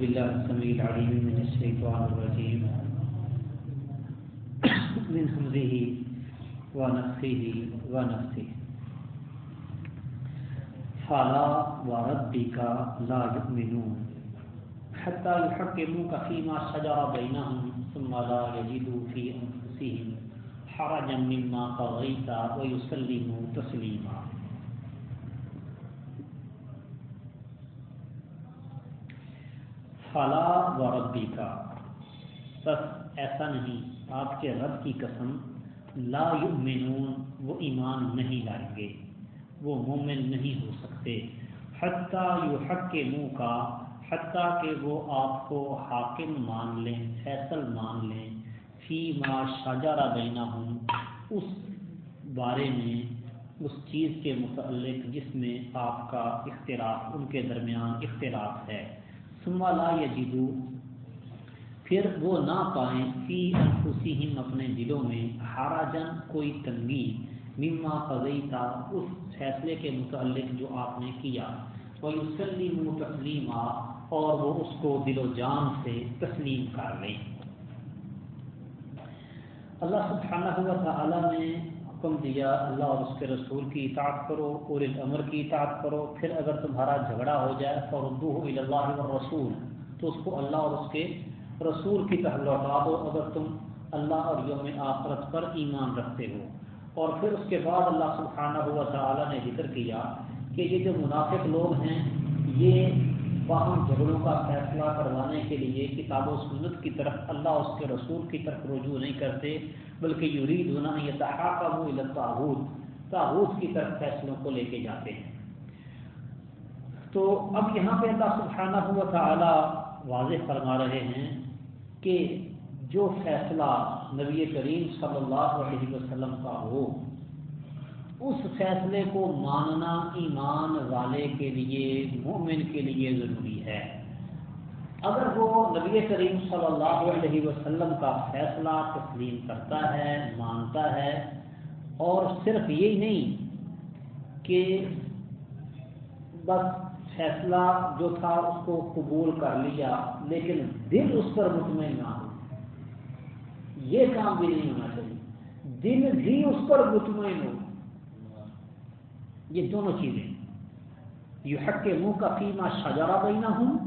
بالله السميع العليم من الشيطان الرجيم. من همزه ونفخه ونفسه فلا وربك لا يؤمنون. حتى يحكموك فيما شجر بينهم ثم لا يجدوا في أنفسهم حرجا مما قضيت ويسلموا تسليما. فلا وربی کا۔ بس ایسا نہیں، آپ کے رب کی قسم لا یؤمنون، وہ ایمان نہیں لائیں گے، وہ مومن نہیں ہو سکتے۔ حتیٰ یو حق کے منہ کا حتیٰ کہ وہ آپ کو حاکم مان لیں، فیصل مان لیں۔ فی ما شاجارہ بینا ہوں اس بارے میں، اس چیز کے متعلق جس میں آپ کا اختلاف ان کے درمیان اختلاف ہے۔ سما لا یجدو پھر وہ نہ پائیں فی انفسہم اپنے دلوں میں ہارا جن کوئی تنگی۔ مما قضیتا اس فیصلے کے متعلق جو آپ نے کیا۔ وہ یسلم تسلیما اور وہ اس کو دل و جان سے تسلیم کر لیں۔ اللہ سبحانہ ہوا تعالیٰ نے حکم دیا، اللہ اور اس کے رسول کی اطاعت کرو اور الامر کی اطاعت کرو، پھر اگر تمہارا جھگڑا ہو جائے فردو اللہ رسول تو اس کو اللہ اور اس کے رسول کی طرح لوٹا دو، اگر تم اللہ اور یوم آخرت پر ایمان رکھتے ہو۔ اور پھر اس کے بعد اللہ سبحانہ ہوا تعالیٰ نے ذکر کیا کہ یہ جو منافق لوگ ہیں، یہ باہم جھگڑوں کا فیصلہ کروانے کے لیے کتاب و سنت کی طرف اللہ اس کے رسول کی طرف رجوع نہیں کرتے، بلکہ یورید ہونا یہ تحاقہ وہ تعبود کی طرف فیصلوں کو لے کے جاتے ہیں۔ تو اب یہاں پہ اللہ سبحانہ ہوا تعالیٰ واضح فرما رہے ہیں کہ جو فیصلہ نبی کریم صلی اللہ علیہ وسلم کا ہو اس فیصلے کو ماننا ایمان والے کے لیے، مومن کے لیے ضروری ہے۔ اگر وہ نبی کریم صلی اللہ علیہ وسلم کا فیصلہ تسلیم کرتا ہے، مانتا ہے، اور صرف یہی نہیں کہ بس فیصلہ جو تھا اس کو قبول کر لیا، لیکن دل اس پر مطمئن نہ ہو۔ یہ کام بھی نہیں ہونا چاہیے۔ دل بھی اس پر مطمئن ہو۔ یہ دونوں چیزیں یہ حق کے منہ کا فیما شجارہ بینا ہوں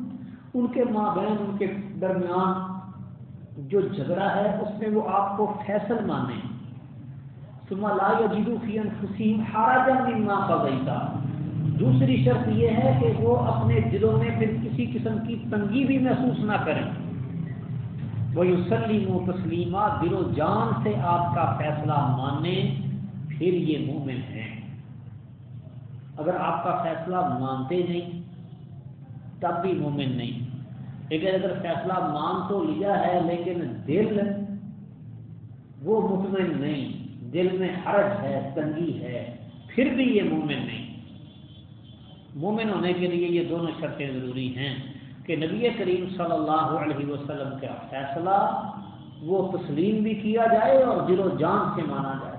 ان کے ماں بہن، ان کے درمیان جو جھگڑا ہے، اس میں وہ آپ کو فیصل مانے سما لا جیدو فی انفسیم ہارا جان ماں کا گئیتا دوسری شرط یہ ہے کہ وہ اپنے دلوں میں پھر کسی قسم کی تنگی بھی محسوس نہ کریں۔ وہ یوسلیم و تسلیمہ دل و جان سے آپ کا فیصلہ مانے پھر یہ مومن ہیں۔ اگر آپ کا فیصلہ مانتے نہیں، تب بھی مومن نہیں۔ لیکن اگر فیصلہ مان تو لیا ہے لیکن دل وہ مطمئن نہیں، دل میں حرج ہے، تنگی ہے، پھر بھی یہ مومن نہیں۔ مومن ہونے کے لیے یہ دونوں شرطیں ضروری ہیں کہ نبی کریم صلی اللہ علیہ وسلم کا فیصلہ وہ تسلیم بھی کیا جائے اور دل و جان سے مانا جائے۔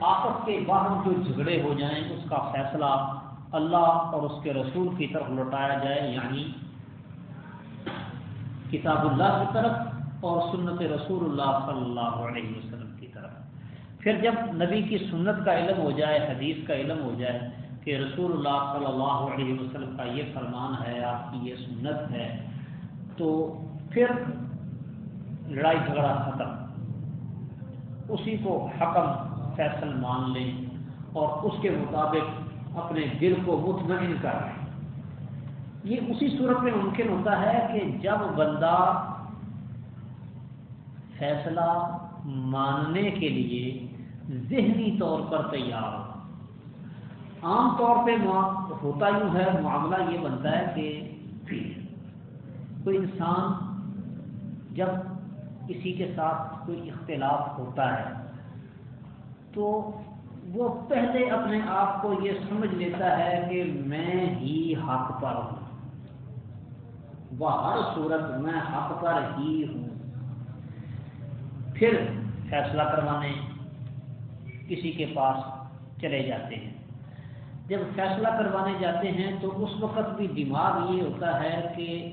آپس کے باہر جو جھگڑے ہو جائیں، اس کا فیصلہ اللہ اور اس کے رسول کی طرف لوٹایا جائے یعنی کتاب اللہ کی طرف اور سنت رسول اللہ صلی اللہ علیہ وسلم کی طرف۔ پھر جب نبی کی سنت کا علم ہو جائے، حدیث کا علم ہو جائے کہ رسول اللہ صلی اللہ علیہ وسلم کا یہ فرمان ہے، آپ کی یہ سنت ہے، تو پھر لڑائی جھگڑا ختم۔ اسی کو حکم فیصل مان لیں اور اس کے مطابق اپنے دل کو مطمئن کر لیں۔ یہ اسی صورت میں ممکن ہوتا ہے کہ جب بندہ فیصلہ ماننے کے لیے ذہنی طور پر تیار ہو۔ عام طور پہ ہوتا یوں ہے، معاملہ یہ بنتا ہے کہ کوئی انسان جب کسی کے ساتھ کوئی اختلاف ہوتا ہے تو وہ پہلے اپنے آپ کو یہ سمجھ لیتا ہے کہ میں ہی حق پر ہوں۔ وہ ہر صورت میں حق پر ہی ہوں۔ پھر فیصلہ کروانے کسی کے پاس چلے جاتے ہیں۔ جب فیصلہ کروانے جاتے ہیں تو اس وقت بھی دماغ یہ ہوتا ہے کہ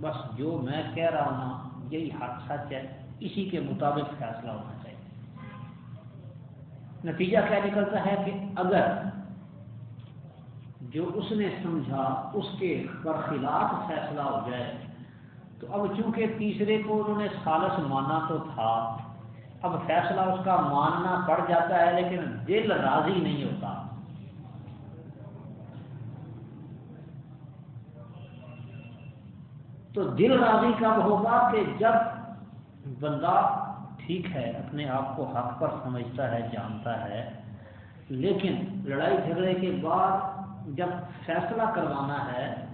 بس جو میں کہہ رہا ہوں، یہی حق سچ ہے، اسی کے مطابق فیصلہ ہونا چاہیے نتیجہ کیا نکلتا ہے کہ اگر جو اس نے سمجھا اس کے برخلاف فیصلہ ہو جائے، تو اب چونکہ تیسرے کو انہوں نے سالس مانا تو تھا، اب فیصلہ اس کا ماننا پڑ جاتا ہے لیکن دل راضی نہیں ہوتا۔ تو دل راضی کب ہوگا کہ جب بندہ ٹھیک ہے، اپنے آپ کو حق پر سمجھتا ہے، جانتا ہے۔ لیکن لڑائی جھگڑے کے بعد جب فیصلہ کروانا ہے،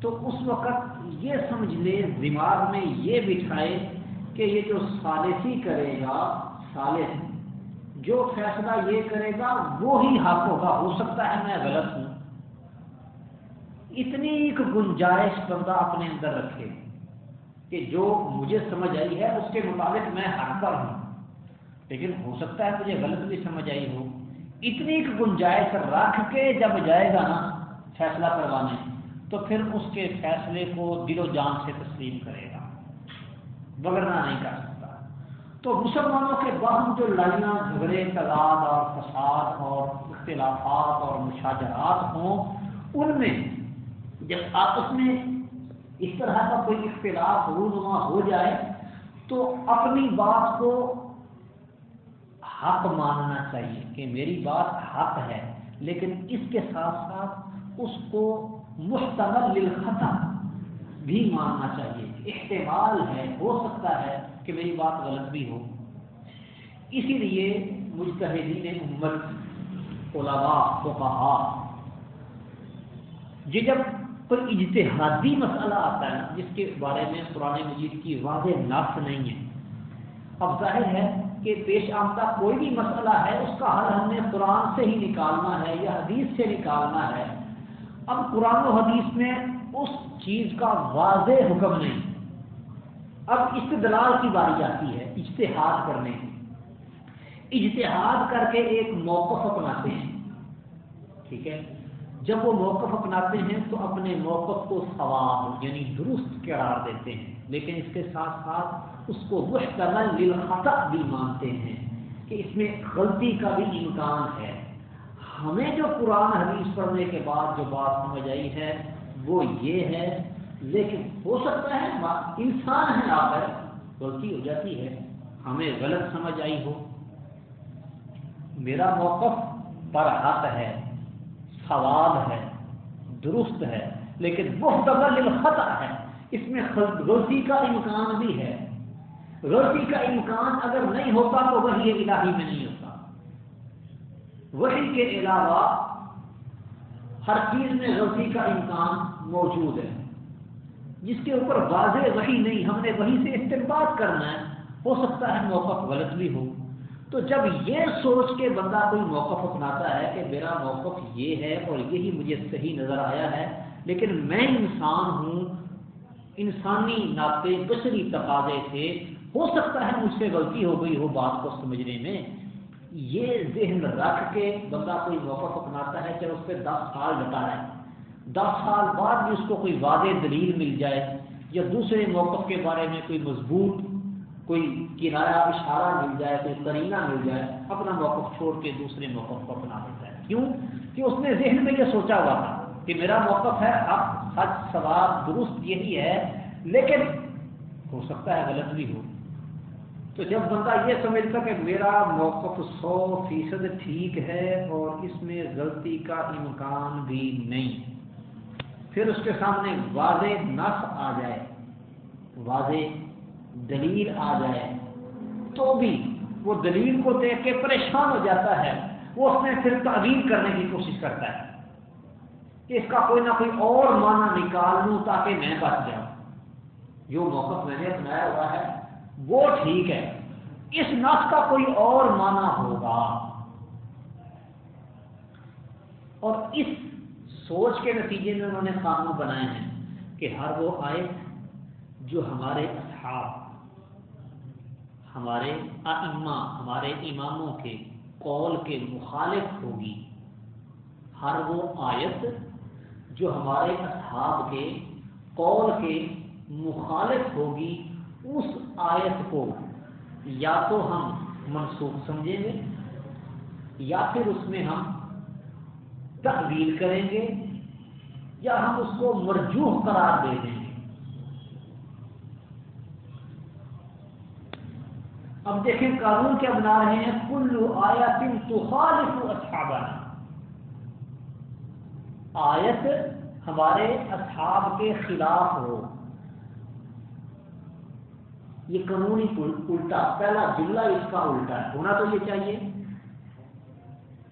تو اس وقت یہ سمجھ لے، دماغ میں یہ بٹھائے کہ یہ جو سالسی کرے گا سالس جو فیصلہ یہ کرے گا، وہی حق ہوگا۔ ہو سکتا ہے میں غلط ہوں۔ اتنی ایک گنجائش بندہ اپنے اندر رکھے۔ کہ جو مجھے سمجھ آئی ہے، اس کے مطابق میں حق پر ہوں لیکن ہو سکتا ہے مجھے غلط بھی سمجھ آئی ہو۔ اتنی ایک گنجائش رکھ کے جب جائے گا نا فیصلہ کروانے، تو پھر اس کے فیصلے کو دل و جان سے تسلیم کرے گا۔ بگڑنا نہیں کر سکتا۔ تو مسلمانوں کے باہم جو لڑائیاں جھگڑے تلاد اور فساد اور اختلافات اور مشاجرات ہوں، ان میں جب آپس میں اس طرح کا کوئی اختلاف رونما ہو جائے تو اپنی بات کو حق ماننا چاہیے کہ میری بات حق ہے، لیکن اس کے ساتھ ساتھ اس کو مستقل للخطا بھی ماننا چاہیے۔ احتمال ہے، ہو سکتا ہے کہ میری بات غلط بھی ہو۔ اسی لیے مجتہدین امت، علماء فقہا یہ جی جب کوئی اجتہادی مسئلہ آتا ہے جس کے بارے میں قرآن مجید کی واضح نفس نہیں ہے۔ اب ظاہر ہے کہ پیش آمدہ کوئی بھی مسئلہ ہے، اس کا حل ہم نے قرآن سے ہی نکالنا ہے یا حدیث سے نکالنا ہے۔ اب قرآن و حدیث میں اس چیز کا واضح حکم نہیں۔ اب استدلال کی باری آتی ہے اجتہاد کرنے کی۔ اجتہاد کر کے ایک موقف اپناتے ہیں۔ ٹھیک ہے؟ جب وہ موقف اپناتے ہیں تو اپنے موقف کو ثواب یعنی درست قرار دیتے ہیں، لیکن اس کے ساتھ ساتھ اس کو محتمل للخطا بھی مانتے ہیں کہ اس میں غلطی کا بھی امکان ہے۔ ہمیں جو قرآن حدیث پڑھنے کے بعد جو بات سمجھ آئی ہے وہ یہ ہے، لیکن ہو سکتا ہے انسان ہے آ کر غلطی ہو جاتی ہے، ہمیں غلط سمجھ آئی ہو۔ میرا موقف پر ہے۔ سوال ہے، درست ہے، لیکن محتمل خطا ہے۔ اس میں غلطی کا امکان بھی ہے۔ غلطی کا امکان اگر نہیں ہوتا تو وہی الہی میں نہیں ہوتا۔ وہی کے علاوہ ہر چیز میں غلطی کا امکان موجود ہے۔ جس کے اوپر واضح وہی نہیں، ہم نے وہی سے استعمال کرنا ہے، ہو سکتا ہے موقف غلط بھی ہو۔ تو جب یہ سوچ کے بندہ کوئی موقف اپناتا ہے کہ میرا موقف یہ ہے اور یہی مجھے صحیح نظر آیا ہے، لیکن میں انسان ہوں، انسانی ناطے بشری تقاضے سے، ہو سکتا ہے مجھ سے غلطی ہو گئی ہو بات کو سمجھنے میں۔ یہ ذہن رکھ کے بندہ کوئی موقف اپناتا ہے چاہے اس پہ دس سال ڈٹا ہے۔ دس سال بعد بھی اس کو کوئی واضح دلیل مل جائے یا دوسرے موقف کے بارے میں کوئی مضبوط کوئی کرایہ اشارہ مل جائے، کوئی کرینہ مل جائے، اپنا موقف چھوڑ کے دوسرے موقف کو اپنا دیتا ہے کیوں؟ کہ اس نے ذہن میں یہ سوچا ہوا تھا کہ میرا موقف ہے، اب سچ سوال درست یہی ہے، لیکن ہو سکتا ہے غلط بھی ہو۔ تو جب بندہ یہ سمجھتا کہ میرا موقف سو فیصد ٹھیک ہے اور اس میں غلطی کا امکان بھی نہیں، پھر اس کے سامنے واضح نس آ جائے۔ واضح دلیل آ جائے تو بھی وہ دلیل کو دیکھ کے پریشان ہو جاتا ہے۔ وہ اس میں پھر تعویل کرنے کی کوشش کرتا ہے کہ اس کا کوئی نہ کوئی اور معنی نکال لوں تاکہ میں بچ جاؤں۔ جو موقف میں نے اپنایا ہوا ہے، وہ ٹھیک ہے۔ اس نس کا کوئی اور معنی ہوگا۔ اور اس سوچ کے نتیجے میں انہوں نے قانون بنائے ہیں کہ ہر وہ آئے جو ہمارے اصحاب ہمارے ائمہ، ہمارے اماموں کے قول کے مخالف ہوگی۔ ہر وہ آیت جو ہمارے اصحاب کے قول کے مخالف ہوگی، اس آیت کو یا تو ہم منسوخ سمجھیں گے، یا پھر اس میں ہم تحویل کریں گے، یا ہم اس کو مرجوح قرار دے دیں گے اب دیکھیں قانون کیا بنا رہے ہیں؟ کلو آیا تم تو آیت ہمارے اصحاب کے خلاف ہو. یہ قانونی الٹا، پہلا جملہ اس کا الٹا ہے۔ ہونا تو یہ چاہیے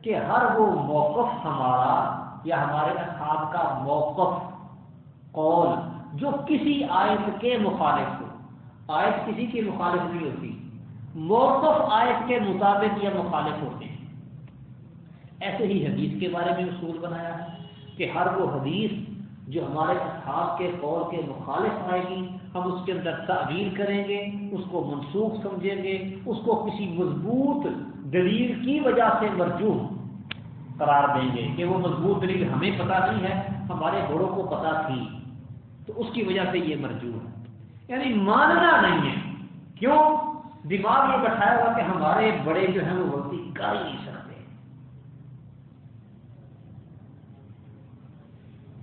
کہ ہر وہ موقف ہمارا یا ہمارے اصحاب کا موقف، قول جو کسی آیت کے مخالف ہو۔ آیت کسی کی مخالف نہیں ہوتی۔ موقف آیت کے مطابق یا مخالف ہوتے ہیں۔ ایسے ہی حدیث کے بارے میں اصول بنایا ہے کہ ہر وہ حدیث جو ہمارے اصحاب کے قول کے مخالف آئے گی، ہم اس کے اندر تعبیر کریں گے، اس کو منسوخ سمجھیں گے، اس کو کسی مضبوط دلیل کی وجہ سے مرجوح قرار دیں گے کہ وہ مضبوط دلیل ہمیں پتہ نہیں ہے، ہمارے بڑوں کو پتہ تھی۔ تو اس کی وجہ سے یہ مرجوح ہے۔ یعنی ماننا نہیں ہے۔ کیوں؟ دماغ یہ بٹھایا ہوا کہ ہمارے بڑے جو ہیں وہ غلطی کر ہی نہیں سکتے۔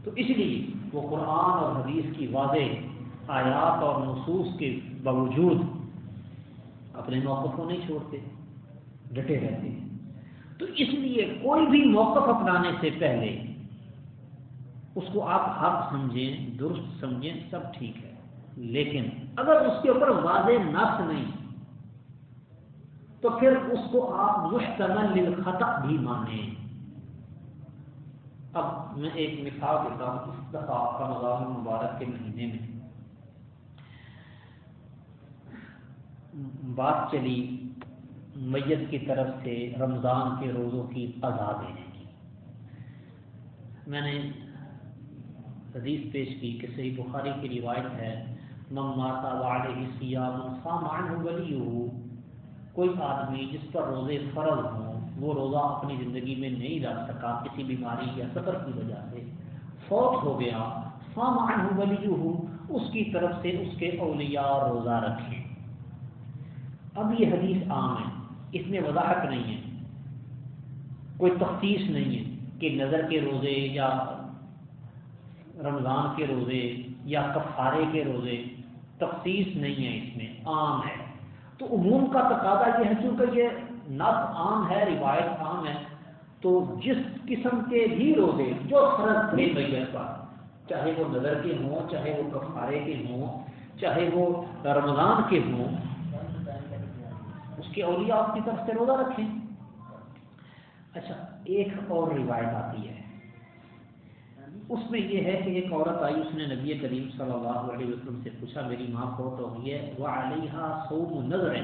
تو اس لیے وہ قرآن اور حدیث کی واضح آیات اور نصوص کے باوجود اپنے موقف کو نہیں چھوڑتے، ڈٹے رہتے ہیں۔ تو اس لیے کوئی بھی موقف اپنانے سے پہلے اس کو آپ حق سمجھیں، درست سمجھیں، سب ٹھیک ہے۔ لیکن اگر اس کے اوپر واضح نفس نہیں تو پھر اس کو آپ مشتمل للخطا بھی مانیں۔ اب میں ایک مثال دیتا ہوں اس دفعہ رمضان المبارک کے مہینے میں۔ بات چلی میت کی طرف سے رمضان کے روزوں کی قضا دینے کی۔ میں نے حدیث پیش کی کہ صحیح بخاری کی روایت ہے مماتا واڑ سیام سامان ولی کوئی آدمی جس پر روزے فرض ہوں، وہ روزہ اپنی زندگی میں نہیں رکھ سکا کسی بیماری یا سفر کی وجہ سے۔ فوت ہو گیا۔ سامان ولی اس کی طرف سے اس کے اولیاء روزہ رکھیں اب یہ حدیث عام ہے۔ اس میں وضاحت نہیں ہے۔ کوئی تفتیش نہیں ہے کہ نظر کے روزے یا رمضان کے روزے یا کفارے کے روزے، تفتیش نہیں ہے اس میں۔ عام ہے۔ تو عموم کا تقاضا یہ ہے، چونکہ یہ نس عام ہے، روایت عام ہے، تو جس قسم کے بھی روزے جو فرض تھے میت پر چاہے وہ نظر کے ہوں، چاہے وہ کفارے کے ہوں، چاہے وہ رمضان کے ہوں، اس کے اولیاء آپ کی طرف سے روزہ رکھیں۔ اچھا ایک اور روایت آتی ہے۔ اس میں یہ ہے کہ ایک عورت آئی، اس نے نبی کریم صلی اللہ علیہ وسلم سے پوچھا، میری ماں فوت ہو گئی ہے وہ علیحا سوم نظر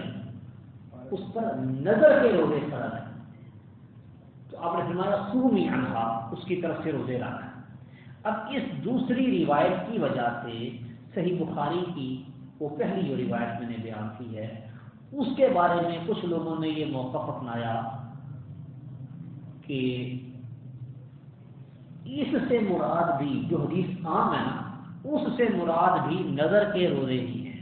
اس پر نظر کے روزے فرض ہیں تو آپ نے فرمایا سومی انہا اس کی طرف سے روزے رکھا اب اس دوسری روایت کی وجہ سے صحیح بخاری کی وہ پہلی جو روایت میں نے بیان کی ہے، اس کے بارے میں کچھ لوگوں نے یہ موقف اپنایا کہ اس سے مراد بھی جو حدیث عام ہے نا، اس سے مراد بھی نظر کے روزے ہی ہیں۔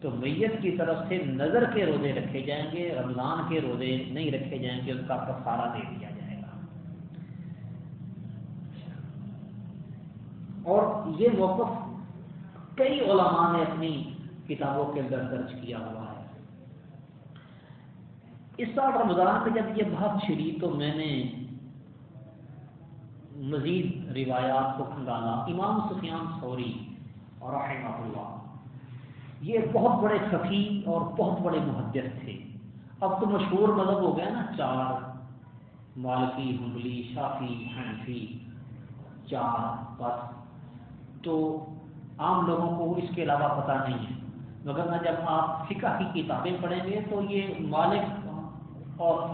تو میت کی طرف سے نظر کے روزے رکھے جائیں گے، رمضان کے روزے نہیں رکھے جائیں گے ان کا کفارہ دے دیا جائے گا۔ اور یہ موقف کئی علماء نے اپنی کتابوں کے اندر درج کیا ہوا ہے۔ اس سال رمضان میں جب یہ بات چھڑی تو میں نے مزید روایات کو کھنگالا امام سفیان سوری اور رحمہ اللہ۔ یہ بہت بڑے فقی اور بہت بڑے محدث تھے۔ اب تو مشہور مذہب ہو گیا نا چار۔ مالکی ہنگلی شافی، حنفی، چار، بس۔ تو عام لوگوں کو اس کے علاوہ پتہ نہیں ہے۔ مگر نہ جب آپ فقہ کی کتابیں پڑھیں گے تو یہ مالک اور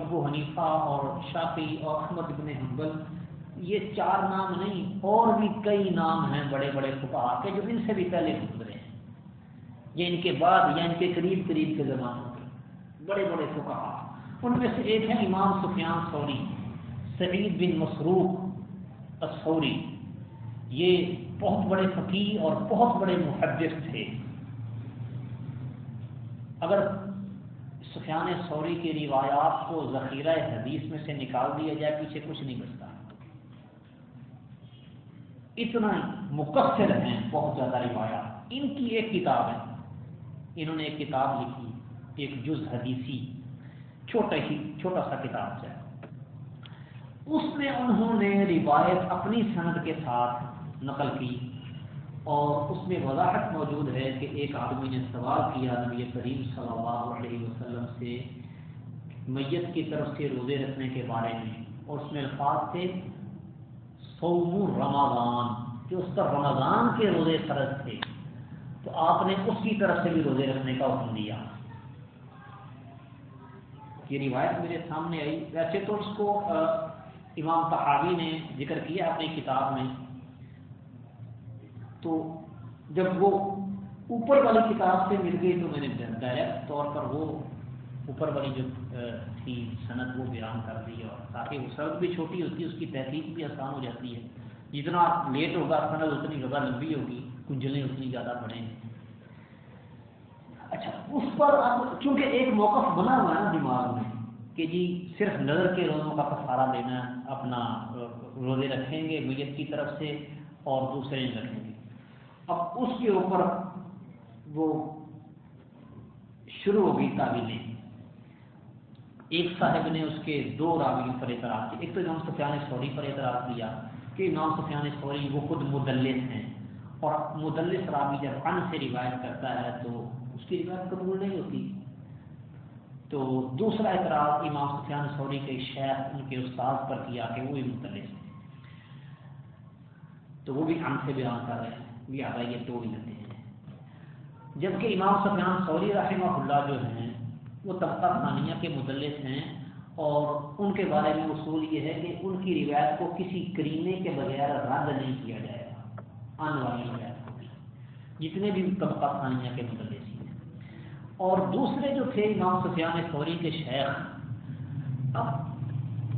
ابو حنیفہ اور شافی اور احمد ابن حنبل یہ چار نام نہیں، اور بھی کئی نام ہیں بڑے بڑے فکا کے جو ان سے بھی پہلے گزرے ہیں۔ یا ان کے بعد یا ان کے قریب قریب کے زمانوں کے بڑے بڑے فکا ان میں سے ایک ہے امام سفیان سوری سعید بن مسروق اسوری یہ بہت بڑے فقیر اور بہت بڑے محدث تھے۔ اگر سفیان سوری کی روایات کو ذخیرہ حدیث میں سے نکال دیا جائے، پیچھے کچھ نہیں بچتا۔ اتنا مقصر ہیں بہت زیادہ روایات۔ ان کی ایک کتاب ہے۔ انہوں نے ایک کتاب لکھی، ایک جز حدیثی، چھوٹا ہی، چھوٹا سا کتاب ہے۔ اس میں انہوں نے روایت اپنی صنعت کے ساتھ نقل کی اور اس میں وضاحت موجود ہے کہ ایک آدمی نے سوال کیا نبی کریم صلی اللہ علیہ وسلم سے، میت کی طرف سے روزے رکھنے کے بارے میں، اور اس میں الفاظ تھے۔ سوم رمضان کہ اس پر رمضان کے روزے فرض تھے، تو آپ نے اس کی طرف سے بھی روزے رکھنے کا حکم دیا۔ یہ روایت میرے سامنے آئی۔ ویسے تو اس کو امام تحاوی نے ذکر کیا اپنی کتاب میں۔ تو جب وہ اوپر والی کتاب سے مل گئی تو میں نے ڈائریکٹ طور پر وہ اوپر والی جو تھی صنعت، وہ بیان کر دی اور تاکہ وہ سڑک بھی چھوٹی ہوتی ہے، اس کی تحقیق بھی آسان ہو جاتی ہے۔ جتنا لیٹ ہوگا، صنعت اتنی زیادہ لمبی ہوگی، کنجلیں اتنی زیادہ بڑھیں۔ گی اچھا اس پر اب چونکہ ایک موقف بنا ہوا ہے نا دماغ میں کہ جی صرف نظر کے روزوں کا کفارہ دینا، اپنا روزے رکھیں گے میت کی طرف سے اور دوسرے رکھیں گے۔ اب اس کے اوپر وہ شروع ہو گئی ایک صاحب نے اس کے دو راوی پر اعتراض کیا ایک تو امام سفیان سوری پر اعتراض کیا کہ امام سفیان سوری وہ خود مدلس ہیں۔ اور مدلس راوی جب ان سے روایت کرتا ہے تو اس کی روایت قبول نہیں ہوتی۔ تو دوسرا اعتراض امام سفیان سوری کے شیخ ان کے استاد پر کیا کہ وہ بھی مدلس ہیں۔ تو وہ بھی ان سے بیان کر رہے ہیں۔ لہٰذا یہ توڑ لیتے ہیں۔ جبکہ امام سفیان سوری رحمہ اللہ جو ہیں وہ طبقہ ثانیہ کے مدلس ہیں اور ان کے بارے میں اصول یہ ہے کہ ان کی روایت کو کسی کرینے کے بغیر رد نہیں کیا جائے گا، آنے والی روایت کو بھی۔ جتنے بھی طبقہ ثانیہ کے مدلس ہیں۔ اور دوسرے جو تھے امام سفیان سوری کے شیخ، اب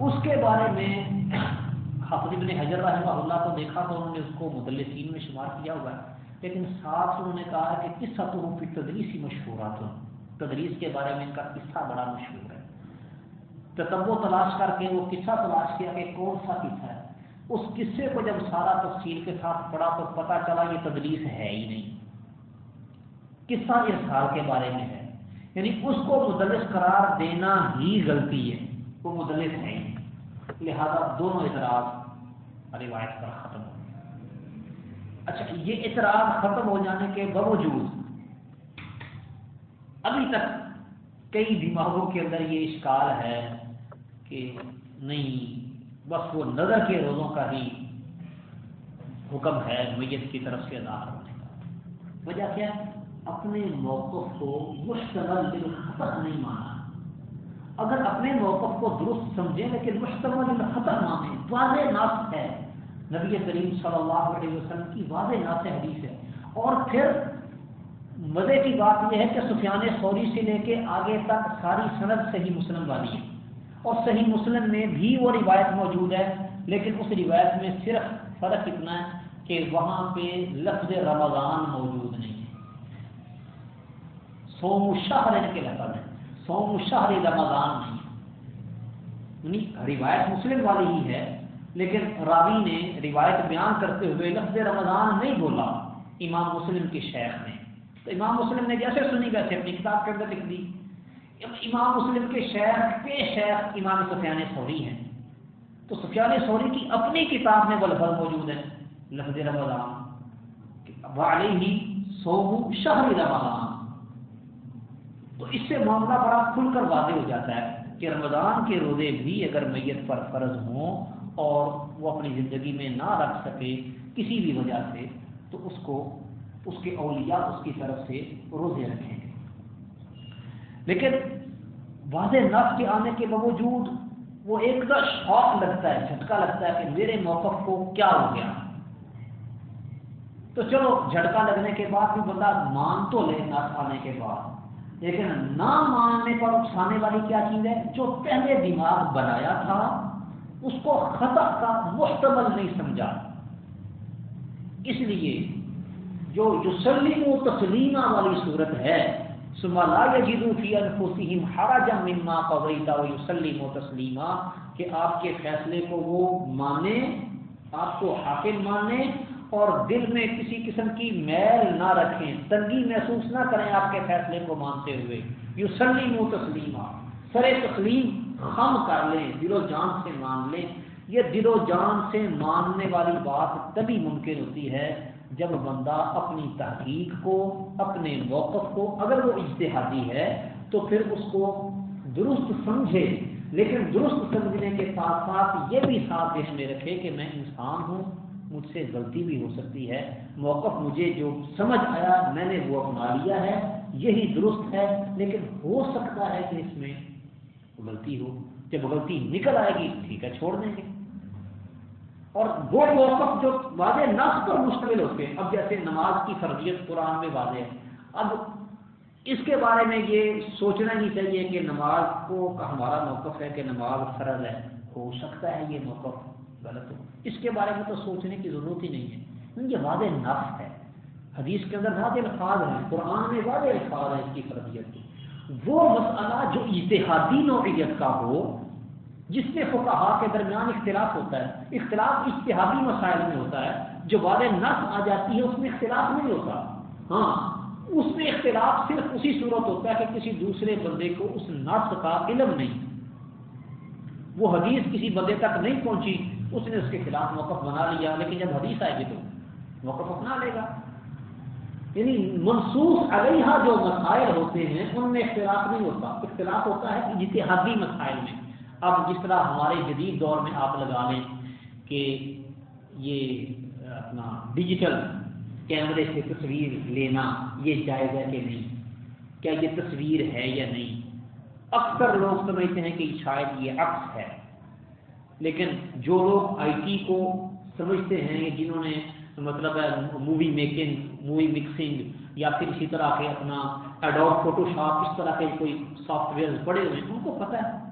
اس کے بارے میں حافظ ابن حجر رحمہ اللہ کو دیکھا تو انہوں نے اس کو مدلسین میں شمار کیا ہوا ہے، لیکن ساتھ انہوں نے کہا کہ کس حد تو پھر تدریس ہی مشہورات ہوں تدریس کے بارے میں ان کا قصہ بڑا مشہور ہے۔ تتبو تلاش کر کے، وہ قصہ تلاش کیا کہ کون سا قصہ ہے؟ اس قصے کو جب سارا تفصیل کے ساتھ پڑھا تو پتا چلا یہ تدریس ہے ہی نہیں۔ قصہ ارسال کے بارے میں ہے۔ یعنی اس کو مدلس قرار دینا ہی غلطی ہے۔ وہ مدلس ہے ہی لہذا دونوں اعتراض روایت پر ختم ہو اچھا یہ اعتراض ختم ہو جانے کے باوجود ابھی تک کئی دماغوں کے اندر یہ اشکال ہے کہ نہیں، بس وہ نظر کے روزوں کا ہی حکم ہے، میت کی طرف سے ادا ہونے کا۔ وجہ کیا؟ ہے اپنے موقف کو مشتمل خطر نہیں مانا۔ اگر اپنے موقف کو درست سمجھیں لیکن مشتمل خطر مانے، واضح ناس ہے۔ نبی کریم صلی اللہ علیہ وسلم کی واضح ناس حدیث ہے۔ اور پھر مزے کی بات یہ ہے کہ سفیان سوری سے لے کے آگے تک ساری صنعت صحیح مسلم والی ہے۔ اور صحیح مسلم میں بھی وہ روایت موجود ہے، لیکن اس روایت میں صرف فرق اتنا ہے کہ وہاں پہ لفظ رمضان موجود نہیں ہے۔ سوم شہر کے لفظ ہے سوم شہر رمضان نہیں یعنی روایت مسلم والی ہی ہے، لیکن راوی نے روایت بیان کرتے ہوئے لفظ رمضان نہیں بولا۔ امام مسلم کے شیخ نے۔ تو امام مسلم نے جیسے سنی ویسے اپنی کتاب کے اندر لکھ دی۔ امام مسلم کے شیخ کے شیخ امام سفیان سوری ہیں۔ تو سفیان سوری کی اپنی کتاب میں وہ لفظ موجود ہے لفظ رمضان والے ہی سوم شہر رمضان۔ تو اس سے معاملہ بڑا کھل کر واضح ہو جاتا ہے کہ رمضان کے روزے بھی اگر میت پر فرض ہوں اور وہ اپنی زندگی میں نہ رکھ سکے کسی بھی وجہ سے، تو اس کو اس کے اولیاء اس کی طرف سے روزے رکھیں گے۔ لیکن واضح نف کے آنے کے باوجود وہ ایک دم شوق لگتا ہے، جھٹکا لگتا ہے کہ میرے موقف کو کیا ہو گیا۔ تو چلو، جھٹکا لگنے کے بعد بھی بندہ مان تو لے نس آنے کے بعد۔ لیکن نہ ماننے پر اکسانے والی کیا چیز ہے؟ جو پہلے دماغ بنایا تھا، اس کو خطا کا محتمل نہیں سمجھا۔ اس لیے جو یسلیم و تسلیمہ والی صورت ہے سما لا یجدو فی انفسہم حرجا مما قضیت و یسلیم و تسلیمہ کہ آپ کے فیصلے کو وہ مانے، آپ کو حاکم مانے اور دل میں کسی قسم کی میل نہ رکھیں، تنگی محسوس نہ کریں آپ کے فیصلے کو مانتے ہوئے۔ یسلیم و تسلیمہ سر تسلیم خم کر لیں، دل و جان سے مان لیں۔ یہ دل و جان سے ماننے والی بات تبھی ممکن ہوتی ہے جب بندہ اپنی تحقیق کو، اپنے موقف کو، اگر وہ اجتہادی ہے، تو پھر اس کو درست سمجھے۔ لیکن درست سمجھنے کے ساتھ ساتھ یہ بھی ساتھ دیش میں رکھے کہ میں انسان ہوں، مجھ سے غلطی بھی ہو سکتی ہے۔ موقف مجھے جو سمجھ آیا، میں نے وہ اپنا لیا ہے، یہی درست ہے۔ لیکن ہو سکتا ہے کہ اس میں غلطی ہو۔ جب غلطی نکل آئے گی، ٹھیک ہے، چھوڑ دیں گے۔ اور وہ موقف جو واضح نقص پر مشتمل ہوتے ہیں۔ اب جیسے نماز کی فرضیت قرآن میں واضح ہے۔ اب اس کے بارے میں یہ سوچنا نہیں چاہیے کہ نماز کو ہمارا موقف ہے کہ نماز فرض ہے۔ ہو سکتا ہے یہ موقف غلط ہو۔ اس کے بارے میں تو سوچنے کی ضرورت ہی نہیں ہے۔ یہ واضح نفس ہے۔ حدیث کے اندر واضح الفاظ ہیں۔ قرآن میں واضح الفاظ ہے اس کی فرضیت کی۔ وہ مسئلہ جو اجتہادی نوعیت کا ہو جس میں فقہا کے درمیان اختلاف ہوتا ہے، اختلاف اجتہادی مسائل میں ہوتا ہے، جو والد نس آ جاتی ہے اس میں اختلاف نہیں ہوتا۔ ہاں اس میں اختلاف صرف اسی صورت ہوتا ہے کہ کسی دوسرے بندے کو اس نس کا علم نہیں۔ وہ حدیث کسی بندے تک نہیں پہنچی، اس نے اس کے خلاف موقف بنا لیا، لیکن جب حدیث آئے گی تو موقف اپنا لے گا۔ یعنی منسوخ علیحہ جو مسائل ہوتے ہیں، ان میں اختلاف نہیں ہوتا۔ اختلاف ہوتا ہے اتحادی مسائل میں۔ اب جس طرح ہمارے جدید دور میں آپ لگا لیں کہ یہ اپنا ڈیجیٹل کیمرے سے تصویر لینا یہ جائز ہے کہ نہیں؟ کیا یہ تصویر ہے یا نہیں؟ اکثر لوگ سمجھتے ہیں کہ شاید یہ عکس ہے۔ لیکن جو لوگ آئی ٹی کو سمجھتے ہیں جنہوں نے مطلب ہے مووی میکنگ مووی مکسنگ یا پھر اسی طرح کے اپنا ایڈوٹ فوٹو شاپ اس طرح کے کوئی سافٹ ویئر پڑے ہوئے ہیں، ان کو پتہ ہے۔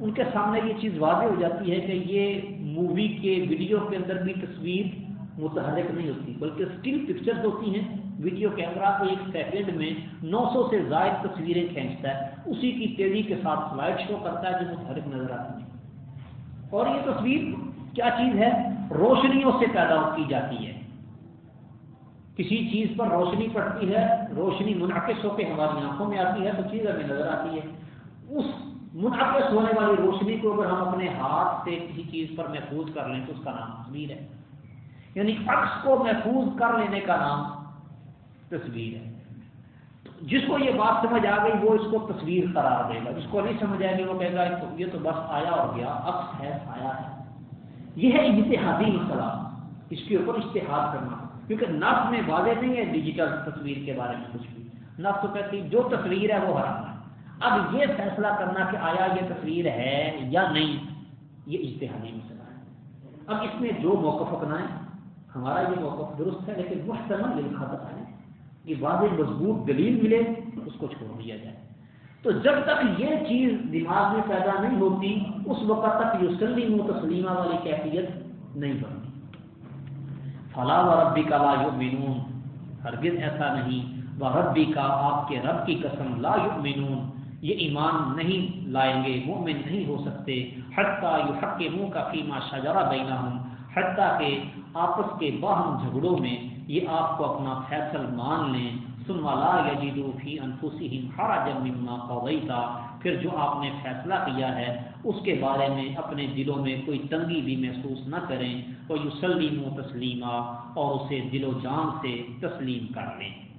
ان کے سامنے یہ چیز واضح ہو جاتی ہے کہ یہ مووی کے ویڈیو کے اندر بھی تصویر متحرک نہیں ہوتی، بلکہ اسٹل پکچرز ہوتی ہیں۔ ویڈیو کیمرہ ایک سیکنڈ میں نو سو سے زائد تصویریں کھینچتا ہے۔ اسی کی تیزی کے ساتھ سلائڈ شو کرتا ہے جو متحرک نظر آتی ہے اور یہ تصویر کیا چیز ہے؟ روشنیوں سے پیدا کی جاتی ہے۔ کسی چیز پر روشنی پڑتی ہے، روشنی منعقد ہو کے ہماری آنکھوں میں آتی ہے تو چیز ہمیں نظر آتی ہے۔ منعقد ہونے والی روشنی کو اگر ہم اپنے ہاتھ سے کسی چیز پر محفوظ کر لیں تو اس کا نام تصویر ہے۔ یعنی عکس کو محفوظ کر لینے کا نام تصویر ہے۔ جس کو یہ بات سمجھ آ گئی وہ اس کو تصویر قرار دے گا۔ جس کو نہیں سمجھ آئے گی وہ کہے گا، یہ تو بس آیا اور گیا۔ عکس ہے، آیا ہے۔ یہ ہے اتحادی مسئلہ اس کے اوپر اشتہاد کرنا۔ کیونکہ نف میں واضح نہیں ہے ڈیجیٹل تصویر کے بارے میں کچھ بھی۔ نف تو کہتی جو تصویر ہے وہ حرام ہے۔ اب یہ فیصلہ کرنا کہ آیا یہ تصویر ہے یا نہیں، یہ اشتہادی مسئلہ ہے اب اس میں جو موقف اپنائیں۔ ہمارا یہ موقف درست ہے، لیکن محتمل لکھا ہے۔ کہ واضح مضبوط دلیل ملے، اس کو چھوڑ دیا جائے۔ تو جب تک یہ چیز دماغ میں پیدا نہیں ہوتی، اس وقت تک یوسلیم و تسلیمہ والی کیفیت نہیں بنتی۔ فلاح و ربی کا لا یؤمنون ہرگز ایسا نہیں۔ وہ ربی کا آپ کے رب کی قسم لا یؤمنون یہ ایمان نہیں لائیں گے، مومن نہیں ہو سکتے۔ حتیٰ یو حق کے منہ کا فیما شجرا بینا ہوں حتیٰ کہ آپس کے باہم جھگڑوں میں یہ آپ کو اپنا فیصل مان لیں۔ ثم لا يجدوا في انفسهم حرجا مما قضيت پھر جو آپ نے فیصلہ کیا ہے، اس کے بارے میں اپنے دلوں میں کوئی تنگی بھی محسوس نہ کریں۔ اور یسلیم و تسلیمہ اور اسے دل و جان سے تسلیم کر لیں۔